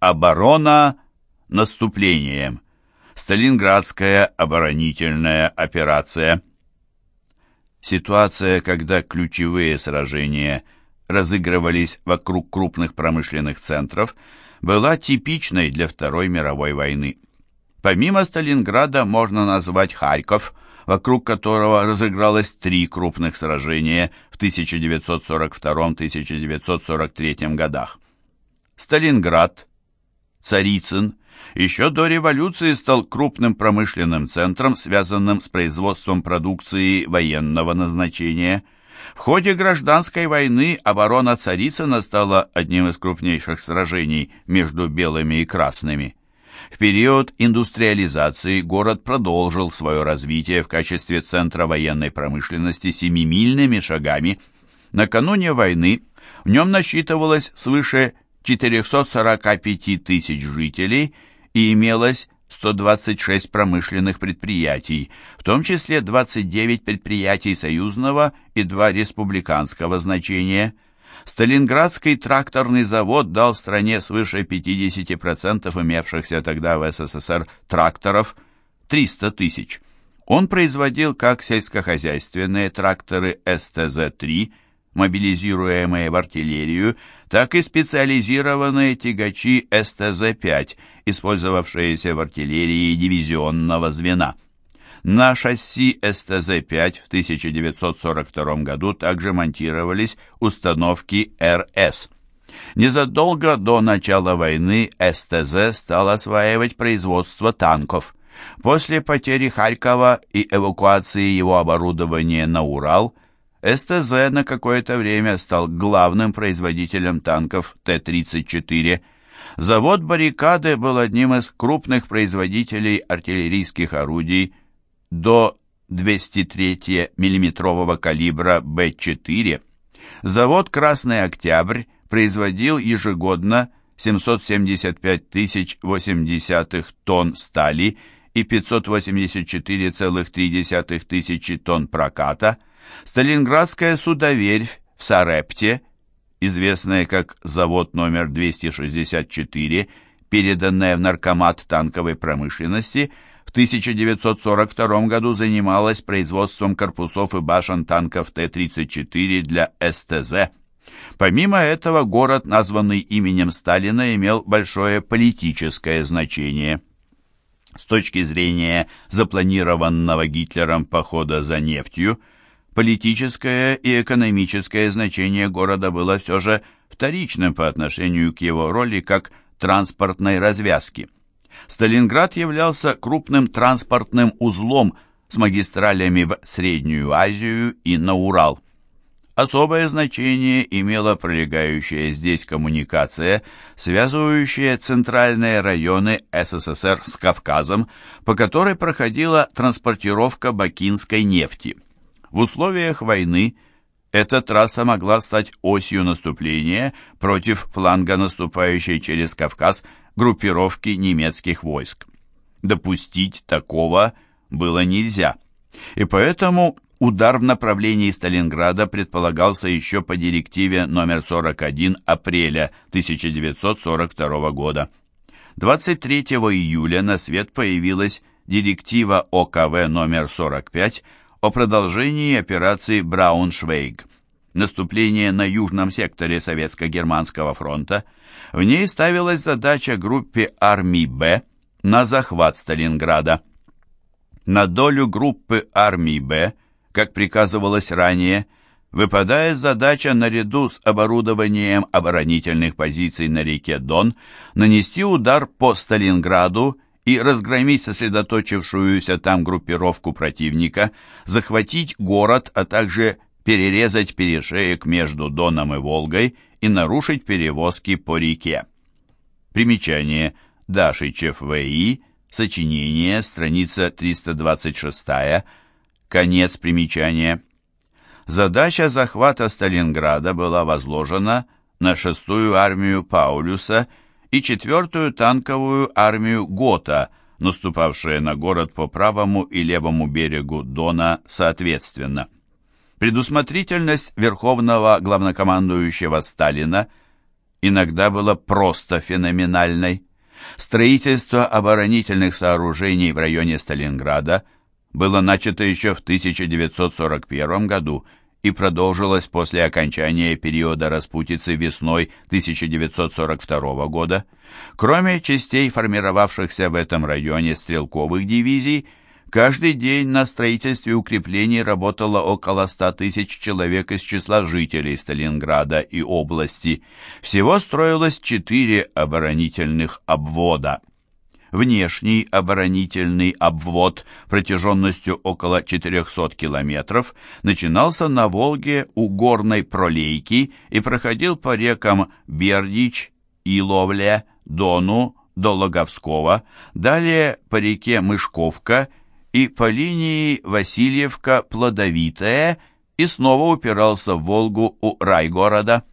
Оборона наступлением. Сталинградская оборонительная операция. Ситуация, когда ключевые сражения разыгрывались вокруг крупных промышленных центров, была типичной для Второй мировой войны. Помимо Сталинграда можно назвать Харьков, вокруг которого разыгралось три крупных сражения в 1942-1943 годах. Сталинград, Царицын еще до революции стал крупным промышленным центром, связанным с производством продукции военного назначения. В ходе гражданской войны оборона Царицына стала одним из крупнейших сражений между белыми и красными. В период индустриализации город продолжил свое развитие в качестве центра военной промышленности семимильными шагами. Накануне войны в нем насчитывалось свыше 445 тысяч жителей и имелось 126 промышленных предприятий, в том числе 29 предприятий союзного и 2 республиканского значения. Сталинградский тракторный завод дал стране свыше 50% имевшихся тогда в СССР тракторов 300 тысяч. Он производил как сельскохозяйственные тракторы СТЗ-3, мобилизируемые в артиллерию, так и специализированные тягачи СТЗ-5, использовавшиеся в артиллерии дивизионного звена. На шасси СТЗ-5 в 1942 году также монтировались установки РС. Незадолго до начала войны СТЗ стал осваивать производство танков. После потери Харькова и эвакуации его оборудования на Урал – СТЗ на какое-то время стал главным производителем танков Т-34. Завод «Баррикады» был одним из крупных производителей артиллерийских орудий до 203 миллиметрового калибра Б-4. Завод «Красный Октябрь» производил ежегодно 775 тысяч 80 тонн стали и 584,3 тысячи тонн проката – Сталинградская судоверфь в Сарепте, известная как завод номер 264, переданная в наркомат танковой промышленности, в 1942 году занималась производством корпусов и башен танков Т-34 для СТЗ. Помимо этого, город, названный именем Сталина, имел большое политическое значение. С точки зрения запланированного Гитлером похода за нефтью, Политическое и экономическое значение города было все же вторичным по отношению к его роли как транспортной развязки. Сталинград являлся крупным транспортным узлом с магистралями в Среднюю Азию и на Урал. Особое значение имела пролегающая здесь коммуникация, связывающая центральные районы СССР с Кавказом, по которой проходила транспортировка бакинской нефти. В условиях войны эта трасса могла стать осью наступления против фланга наступающей через Кавказ группировки немецких войск. Допустить такого было нельзя, и поэтому удар в направлении Сталинграда предполагался еще по директиве номер 41 апреля 1942 года. 23 июля на свет появилась директива ОКВ номер 45 о продолжении операции «Брауншвейг». Наступление на южном секторе Советско-Германского фронта. В ней ставилась задача группе армий «Б» на захват Сталинграда. На долю группы армий «Б», как приказывалось ранее, выпадает задача наряду с оборудованием оборонительных позиций на реке Дон нанести удар по Сталинграду и разгромить сосредоточившуюся там группировку противника, захватить город, а также перерезать перешеек между Доном и Волгой и нарушить перевозки по реке. Примечание. Дашичев В.И. Сочинение, страница 326, конец примечания. Задача захвата Сталинграда была возложена на шестую армию Паулюса и четвертую танковую армию Гота, наступавшие на город по правому и левому берегу Дона соответственно. Предусмотрительность верховного главнокомандующего Сталина иногда была просто феноменальной. Строительство оборонительных сооружений в районе Сталинграда было начато еще в 1941 году и продолжилось после окончания периода распутицы весной 1942 года. Кроме частей, формировавшихся в этом районе стрелковых дивизий, Каждый день на строительстве укреплений работало около 100 тысяч человек из числа жителей Сталинграда и области. Всего строилось четыре оборонительных обвода. Внешний оборонительный обвод протяженностью около 400 километров начинался на Волге у горной пролейки и проходил по рекам Бердич, Иловле, Дону, до Логовского, далее по реке Мышковка и по линии Васильевка-Плодовитая и снова упирался в Волгу у Райгорода.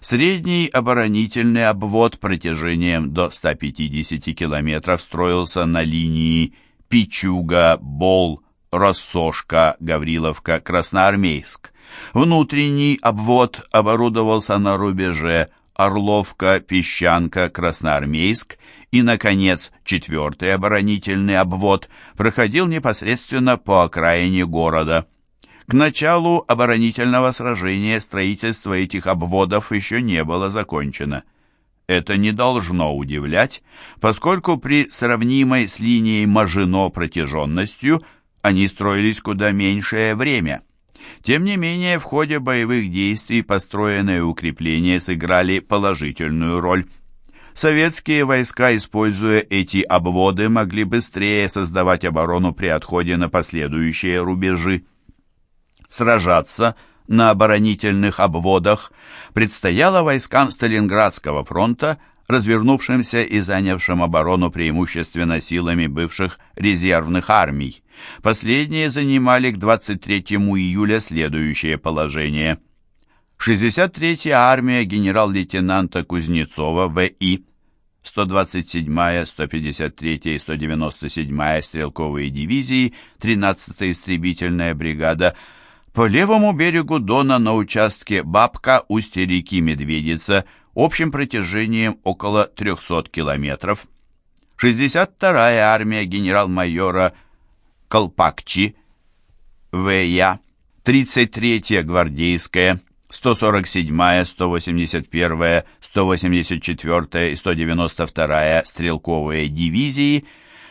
Средний оборонительный обвод протяжением до 150 километров строился на линии Пичуга, Бол, Рассошка, Гавриловка, Красноармейск. Внутренний обвод оборудовался на рубеже Орловка, Песчанка, Красноармейск и, наконец, четвертый оборонительный обвод проходил непосредственно по окраине города. К началу оборонительного сражения строительство этих обводов еще не было закончено. Это не должно удивлять, поскольку при сравнимой с линией Мажино протяженностью они строились куда меньшее время. Тем не менее, в ходе боевых действий построенные укрепления сыграли положительную роль. Советские войска, используя эти обводы, могли быстрее создавать оборону при отходе на последующие рубежи. Сражаться на оборонительных обводах предстояло войскам Сталинградского фронта, развернувшимся и занявшим оборону преимущественно силами бывших резервных армий. Последние занимали к 23 июля следующее положение – 63-я армия генерал-лейтенанта Кузнецова В.И., 127-я, 153-я и 197-я стрелковые дивизии, 13-я истребительная бригада по левому берегу Дона на участке Бабка устья реки Медведица общим протяжением около 300 километров. 62-я армия генерал-майора Колпакчи В.Я., 33-я гвардейская, 147-я, 181-я, 184-я и 192-я стрелковые дивизии,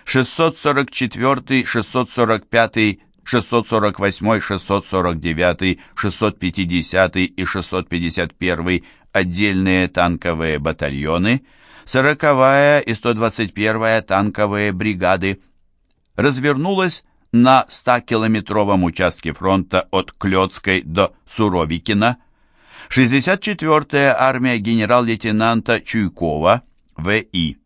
644-й, 645-й, 648-й, 649-й, 650-й и 651-й отдельные танковые батальоны, 40-я и 121-я танковые бригады. Развернулась на 100-километровом участке фронта от Клёцкой до Суровикина, 64-я армия генерал-лейтенанта Чуйкова, В.И.,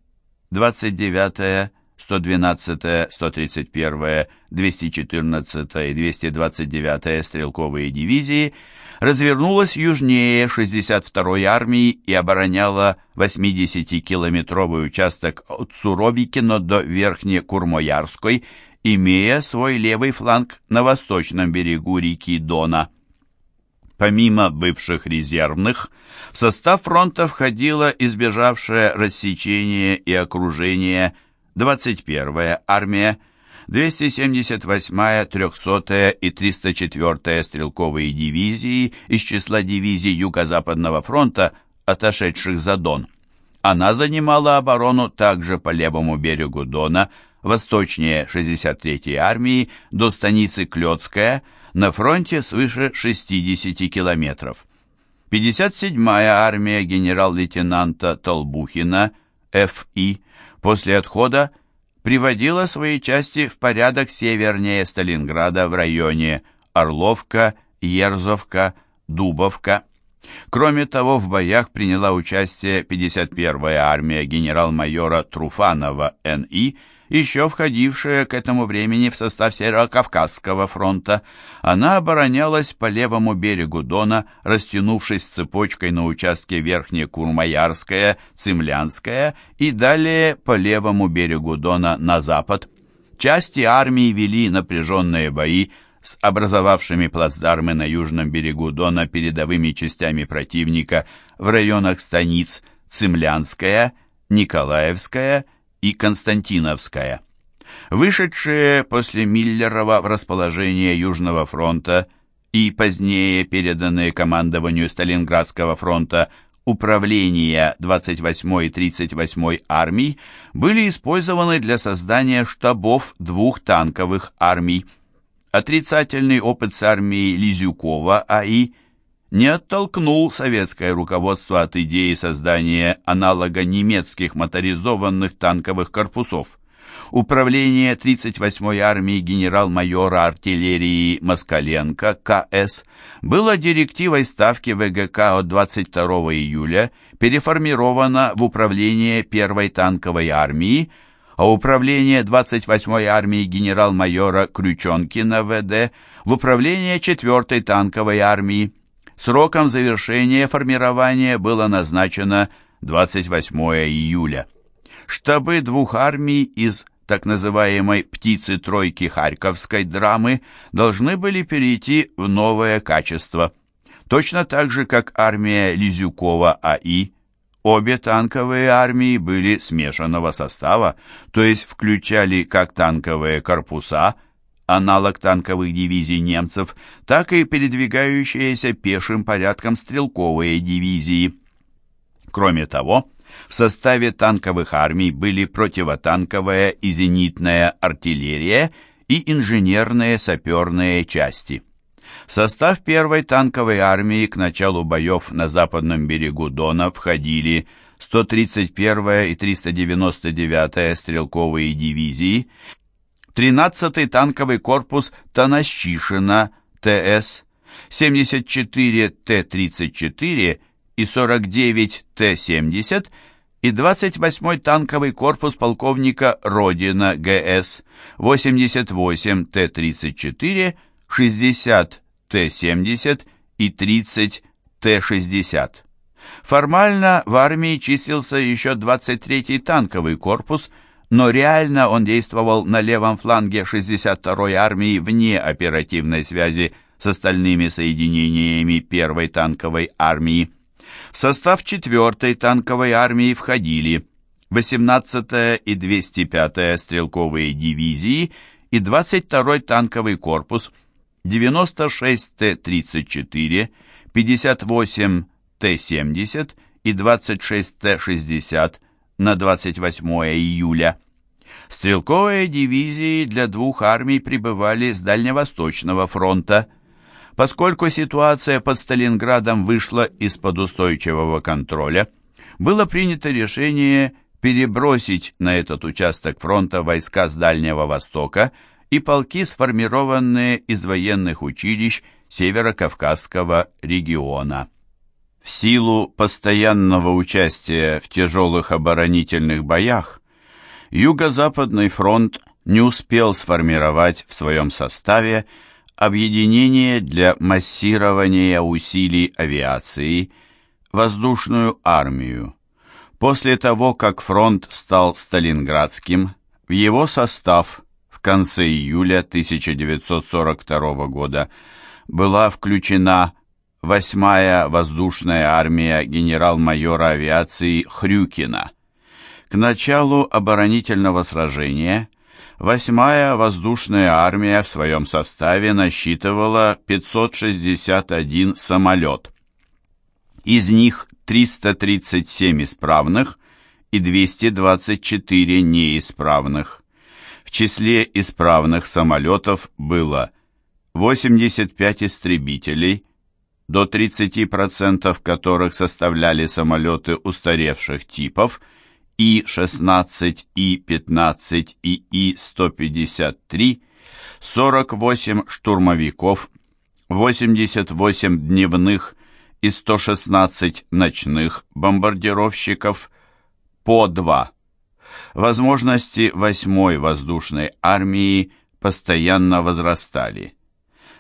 29-я, 112-я, 131-я, 214-я и 229-я стрелковые дивизии развернулась южнее 62-й армии и обороняла 80-километровый участок от Суровикино до Верхнекурмоярской, имея свой левый фланг на восточном берегу реки Дона. Помимо бывших резервных, в состав фронта входила избежавшая рассечения и окружения 21-я армия, 278-я, 300-я и 304-я стрелковые дивизии из числа дивизий Юго-Западного фронта, отошедших за Дон. Она занимала оборону также по левому берегу Дона, восточнее 63-й армии, до станицы Клёцкая – на фронте свыше 60 километров. 57-я армия генерал-лейтенанта Толбухина, Ф.И., после отхода приводила свои части в порядок севернее Сталинграда в районе Орловка, Ерзовка, Дубовка. Кроме того, в боях приняла участие 51-я армия генерал-майора Труфанова Н.И., еще входившая к этому времени в состав Северо-Кавказского фронта. Она оборонялась по левому берегу Дона, растянувшись цепочкой на участке Верхняя Курмаярская, Цимлянская и далее по левому берегу Дона на запад. Части армии вели напряженные бои с образовавшими плацдармы на южном берегу Дона передовыми частями противника в районах станиц Цимлянская, Николаевская и Константиновская. Вышедшие после Миллерова в расположение Южного фронта и позднее переданные командованию Сталинградского фронта управления 28-й и 38-й армий были использованы для создания штабов двух танковых армий. Отрицательный опыт с армией Лизюкова АИ не оттолкнул советское руководство от идеи создания аналога немецких моторизованных танковых корпусов. Управление 38-й армии генерал-майора артиллерии Москаленко КС было директивой Ставки ВГК от 22 июля переформировано в управление 1-й танковой армии, а управление 28-й армии генерал-майора Крючонкина ВД в управление 4-й танковой армии. Сроком завершения формирования было назначено 28 июля. Штабы двух армий из так называемой «птицы-тройки» Харьковской драмы должны были перейти в новое качество. Точно так же, как армия Лизюкова АИ, обе танковые армии были смешанного состава, то есть включали как танковые корпуса – аналог танковых дивизий немцев, так и передвигающиеся пешим порядком стрелковые дивизии. Кроме того, в составе танковых армий были противотанковая и зенитная артиллерия и инженерные саперные части. В состав первой танковой армии к началу боев на западном берегу Дона входили 131-я и 399-я стрелковые дивизии 13-й танковый корпус Танащишина ТС, 74 Т-34 и 49 Т-70 и 28-й танковый корпус полковника Родина ГС, 88 Т-34, 60 Т-70 и 30 Т-60. Формально в армии числился еще 23-й танковый корпус – но реально он действовал на левом фланге 62-й армии вне оперативной связи с остальными соединениями 1-й танковой армии. В состав 4-й танковой армии входили 18-я и 205-я стрелковые дивизии и 22-й танковый корпус, 96 Т-34, 58 Т-70 и 26 Т-60 на 28 июля. Стрелковые дивизии для двух армий прибывали с Дальневосточного фронта. Поскольку ситуация под Сталинградом вышла из-под устойчивого контроля, было принято решение перебросить на этот участок фронта войска с Дальнего Востока и полки, сформированные из военных училищ Северо-Кавказского региона. В силу постоянного участия в тяжелых оборонительных боях, Юго-Западный фронт не успел сформировать в своем составе объединение для массирования усилий авиации, воздушную армию. После того, как фронт стал Сталинградским, в его состав в конце июля 1942 года была включена Восьмая воздушная армия генерал-майора авиации Хрюкина. К началу оборонительного сражения Восьмая воздушная армия в своем составе насчитывала 561 самолет. Из них 337 исправных и 224 неисправных. В числе исправных самолетов было 85 истребителей, до 30% которых составляли самолеты устаревших типов И-16, И-15 и И-153, 48 штурмовиков, 88 дневных и 116 ночных бомбардировщиков, по два. Возможности 8-й воздушной армии постоянно возрастали.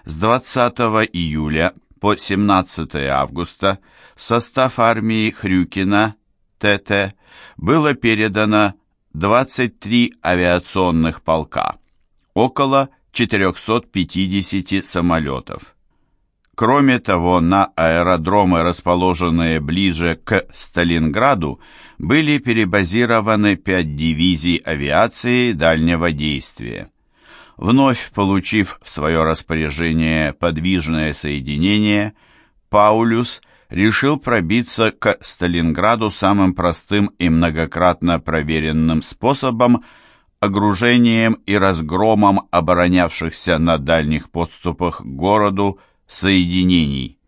С 20 июля по 17 августа в состав армии Хрюкина ТТ было передано 23 авиационных полка, около 450 самолетов. Кроме того, на аэродромы, расположенные ближе к Сталинграду, были перебазированы пять дивизий авиации дальнего действия. Вновь получив в свое распоряжение подвижное соединение, Паулюс решил пробиться к Сталинграду самым простым и многократно проверенным способом огружением и разгромом оборонявшихся на дальних подступах к городу соединений.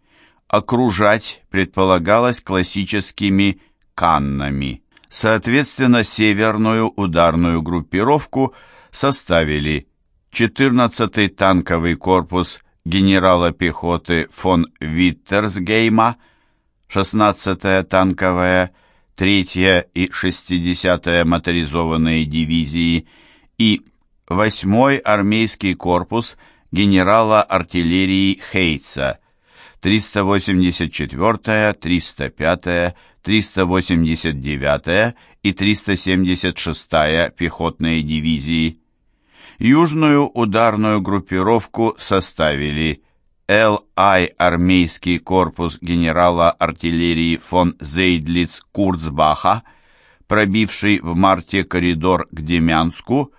Окружать предполагалось классическими каннами. Соответственно, северную ударную группировку составили 14-й танковый корпус генерала пехоты фон Виттерсгейма, 16-я танковая, 3-я и 60-я моторизованные дивизии и 8-й армейский корпус генерала артиллерии Хейтса, 384-я, 305-я, 389-я и 376-я пехотные дивизии. Южную ударную группировку составили Л.А.И. армейский корпус генерала артиллерии фон Зейдлиц Курцбаха, пробивший в марте коридор к Демянску,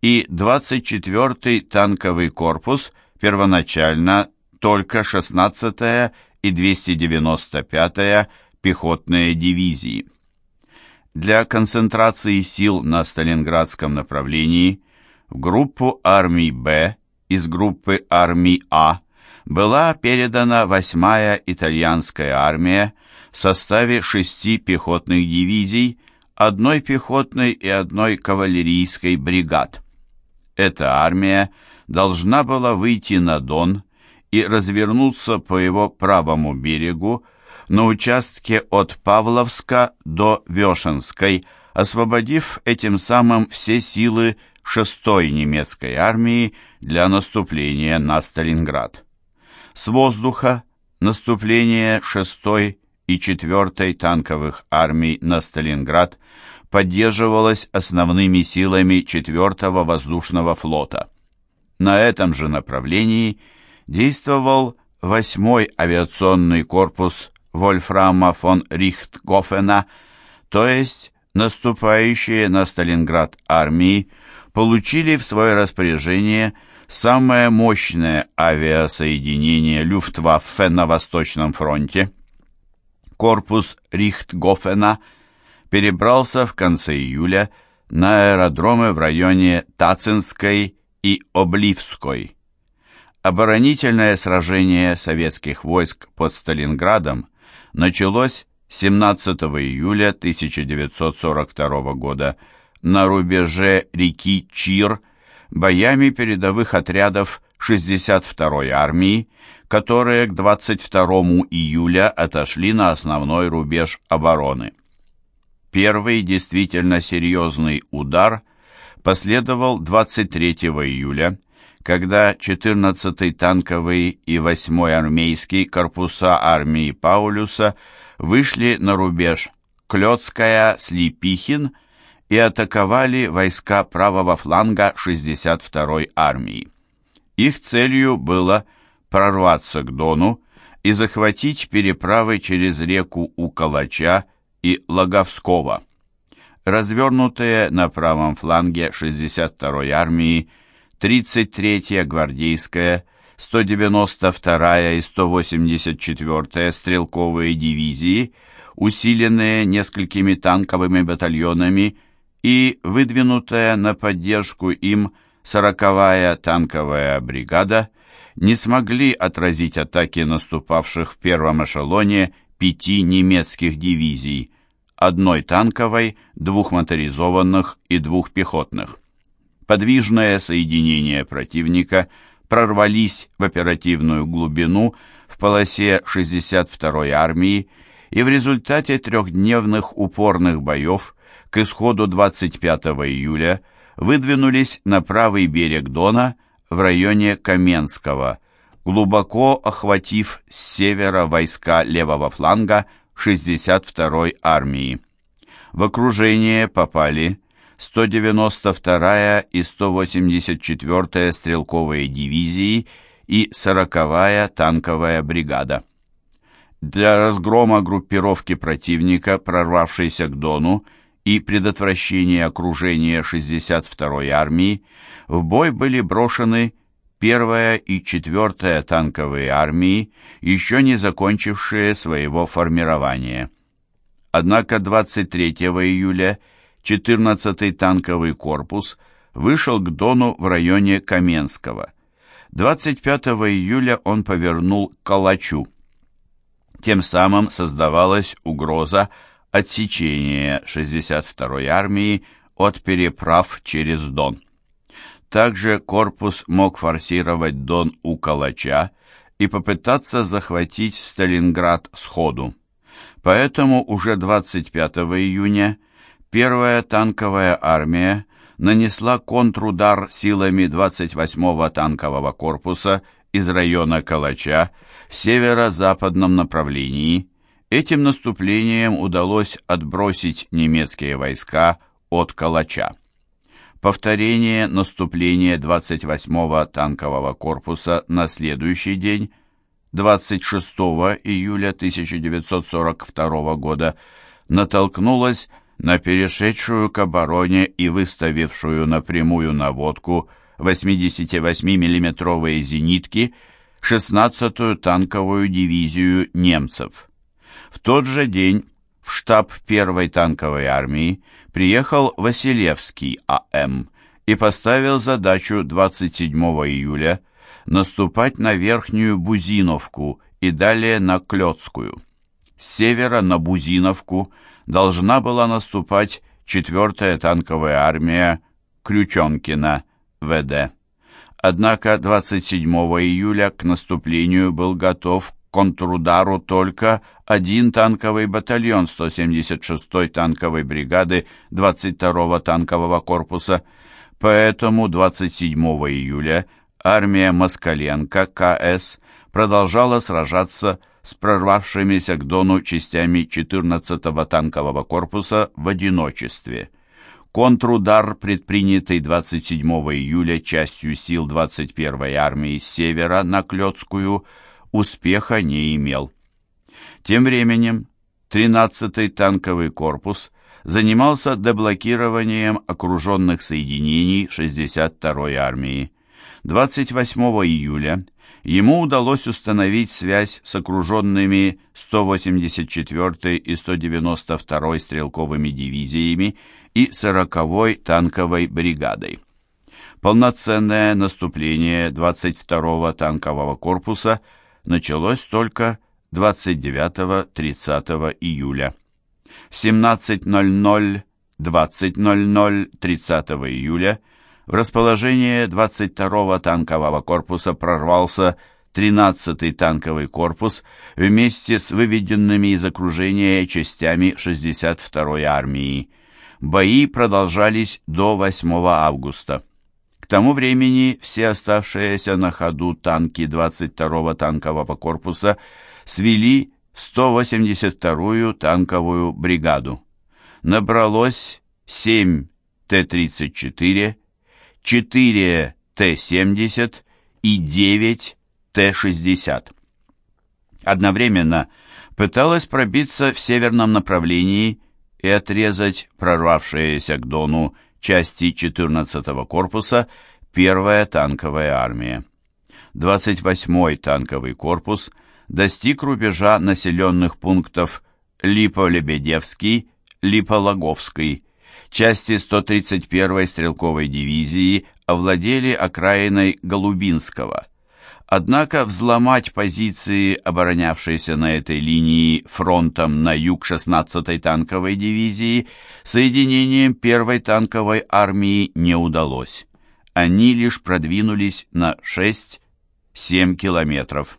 и 24-й танковый корпус, первоначально только 16-я и 295-я пехотные дивизии. Для концентрации сил на Сталинградском направлении в группу армий «Б» из группы армий «А» была передана 8-я итальянская армия в составе шести пехотных дивизий, одной пехотной и одной кавалерийской бригад. Эта армия должна была выйти на Дон и развернуться по его правому берегу на участке от Павловска до Вешенской, освободив этим самым все силы 6-й немецкой армии для наступления на Сталинград. С воздуха наступление 6-й и 4-й танковых армий на Сталинград поддерживалось основными силами 4-го воздушного флота. На этом же направлении действовал 8-й авиационный корпус Вольфрама фон Рихтгофена, то есть наступающие на Сталинград армии получили в свое распоряжение – самое мощное авиасоединение Люфтваффе на Восточном фронте. Корпус Рихтгофена перебрался в конце июля на аэродромы в районе Тацинской и Обливской. Оборонительное сражение советских войск под Сталинградом началось 17 июля 1942 года на рубеже реки Чир боями передовых отрядов 62-й армии, которые к 22 июля отошли на основной рубеж обороны. Первый действительно серьезный удар последовал 23 июля, когда 14-й танковый и 8-й армейский корпуса армии Паулюса вышли на рубеж Клёцкая-Слепихин – и атаковали войска правого фланга 62-й армии. Их целью было прорваться к Дону и захватить переправы через реку Уколача и Логовского. Развернутые на правом фланге 62-й армии 33-я гвардейская, 192-я и 184-я стрелковые дивизии, усиленные несколькими танковыми батальонами и выдвинутая на поддержку им 40-я танковая бригада не смогли отразить атаки наступавших в первом эшелоне пяти немецких дивизий, одной танковой, двух моторизованных и двух пехотных. Подвижное соединение противника прорвались в оперативную глубину в полосе 62-й армии и в результате трехдневных упорных боев к исходу 25 июля выдвинулись на правый берег Дона в районе Каменского, глубоко охватив с севера войска левого фланга 62-й армии. В окружение попали 192-я и 184-я стрелковые дивизии и 40-я танковая бригада. Для разгрома группировки противника, прорвавшейся к Дону, и предотвращения окружения 62-й армии, в бой были брошены 1-я и 4-я танковые армии, еще не закончившие своего формирования. Однако 23 июля 14-й танковый корпус вышел к Дону в районе Каменского. 25 июля он повернул к Калачу. Тем самым создавалась угроза отсечения 62-й армии от переправ через Дон. Также корпус мог форсировать Дон у Калача и попытаться захватить Сталинград сходу. Поэтому уже 25 июня первая танковая армия нанесла контрудар силами 28-го танкового корпуса из района Калача в северо-западном направлении. Этим наступлением удалось отбросить немецкие войска от Калача. Повторение наступления 28-го танкового корпуса на следующий день, 26 июля 1942 года, натолкнулось на перешедшую к обороне и выставившую напрямую наводку 88 миллиметровые зенитки 16-ю танковую дивизию немцев. В тот же день в штаб первой танковой армии приехал Василевский А.М. и поставил задачу 27 июля наступать на Верхнюю Бузиновку и далее на Клёцкую. С севера на Бузиновку должна была наступать 4-я танковая армия Крючонкина, ВД. Однако 27 июля к наступлению был готов контрудару только один танковый батальон 176-й танковой бригады 22-го танкового корпуса. Поэтому 27 июля армия Москаленко КС продолжала сражаться с прорвавшимися к Дону частями 14-го танкового корпуса в одиночестве. Контрудар, предпринятый 27 июля частью сил 21-й армии с севера на Клёцкую, успеха не имел. Тем временем 13-й танковый корпус занимался деблокированием окруженных соединений 62-й армии. 28 июля ему удалось установить связь с окруженными 184-й и 192-й стрелковыми дивизиями и 40-й танковой бригадой. Полноценное наступление 22-го танкового корпуса началось только 29-30 июля. В 17.00, 20.00, 30 июля в расположение 22-го танкового корпуса прорвался 13-й танковый корпус вместе с выведенными из окружения частями 62-й армии. Бои продолжались до 8 августа. Тому времени все оставшиеся на ходу танки 22-го танкового корпуса свели в 182-ю танковую бригаду. Набралось 7 Т-34, 4 Т-70 и 9 Т-60. Одновременно пыталась пробиться в северном направлении и отрезать прорвавшиеся к Дону части 14-го корпуса первая танковая армия. 28-й танковый корпус достиг рубежа населенных пунктов Липо-Лебедевский, Липо-Логовский. Части 131-й стрелковой дивизии овладели окраиной Голубинского – Однако взломать позиции, оборонявшиеся на этой линии фронтом на юг 16-й танковой дивизии, соединением 1-й танковой армии не удалось. Они лишь продвинулись на 6-7 километров.